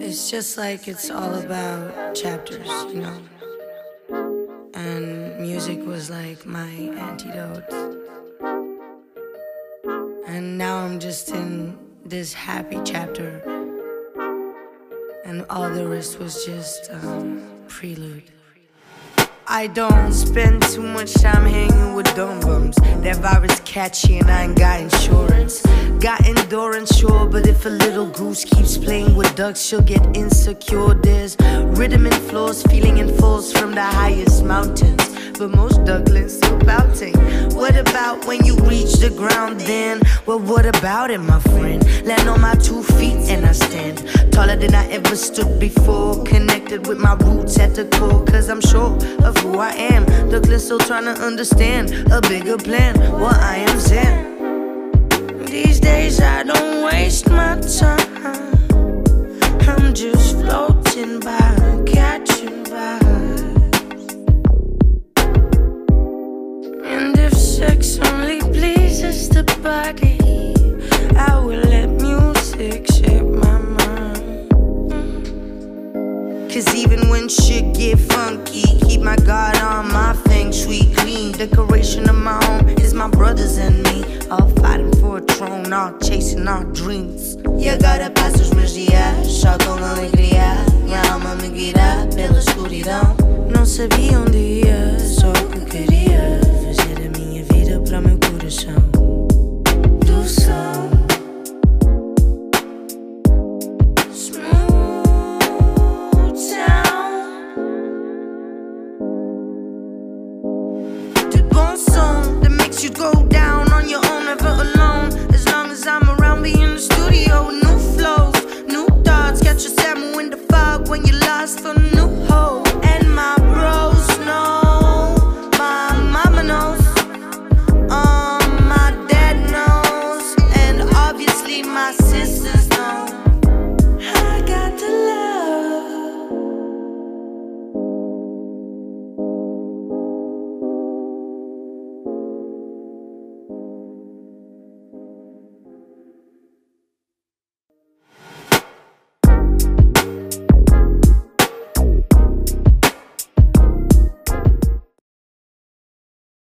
It's just like it's all about chapters, you know? And music was like my antidote. And now I'm just in this happy chapter. And all the rest was just um, prelude. I don't spend too much time hanging with dumb bums. That virus catchy and I ain't got insurance. Got endurance, sure, but if a little goose keeps playing with ducks, she'll get insecure. There's rhythm and floors, feeling and falls from the highest mountains. But most ducklings still pouting. What about when you reach the ground then? Well, what about it, my friend? Land on my two feet and I stand taller than I ever stood before. Connected with my roots at the core, cause I'm sure of who I am. Duckling still trying to understand a bigger plan. Well, I am Zen. These days I don't waste my time. I'm just floating by, body, I will let music shape my mind. Cause even when shit get funky, keep my guard on my feng shui clean. Decoration of my home is my brothers and me. All fighting for a throne, all chasing our dreams. E agora passo os meus dias só com alegria. Minha alma me guia pela escuridão. Não sabia onde ia, you go down on your own, never alone. As long as I'm around, be in the studio, new flows, new thoughts. Catch a salmon in the fog when you're lost for